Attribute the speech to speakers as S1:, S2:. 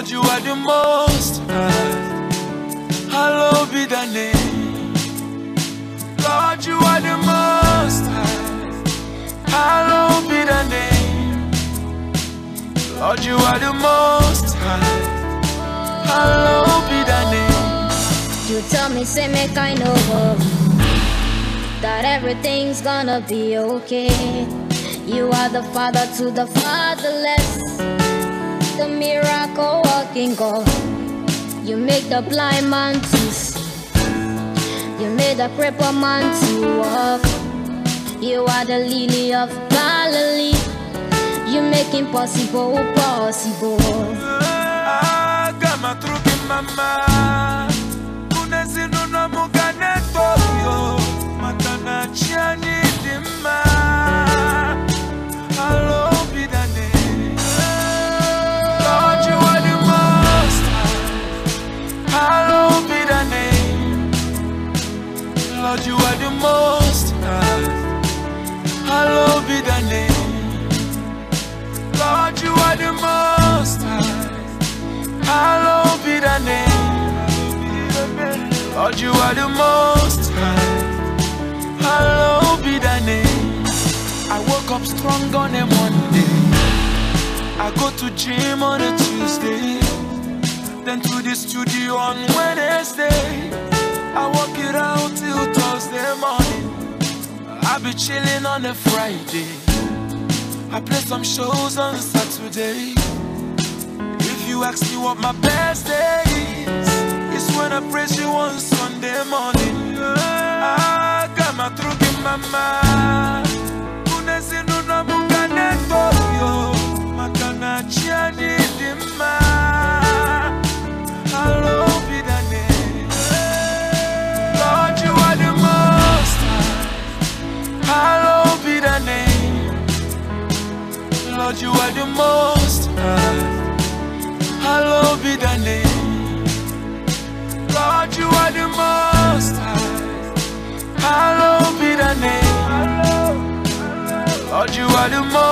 S1: Lord, you are the most high. Hallowed be thy name. Lord, you are the most high. Hallowed be thy name. Lord, you are the most high. Hallowed be thy name.
S2: You tell me, say, make I know that everything's gonna be okay. You are the father to the fatherless, the miracle God. You make the blind man to see, you made the crippled man to walk. You are the lily of Galilee, you make impossible possible.
S1: Ah, kama truki mama Lord, you are the most high Hallowed be thy name Lord, you are the most high Hallowed be thy name. Lord, you are the most high. Hallowed be thy name. I woke up strong on a Monday. I go to gym on a Tuesday. Then to the studio on Wednesday. I work it out till Thursday morning. I be chilling on a Friday. I play some shows on Saturday. If you ask me what my best day is, it's when I praise you on Sunday morning. Ah, got my throat in my mind. Unezinu na mugane toyo, makana chiani most high. Hallowed be thy name. Lord, you are the most high. Hallowed be thy name. Lord, you are the most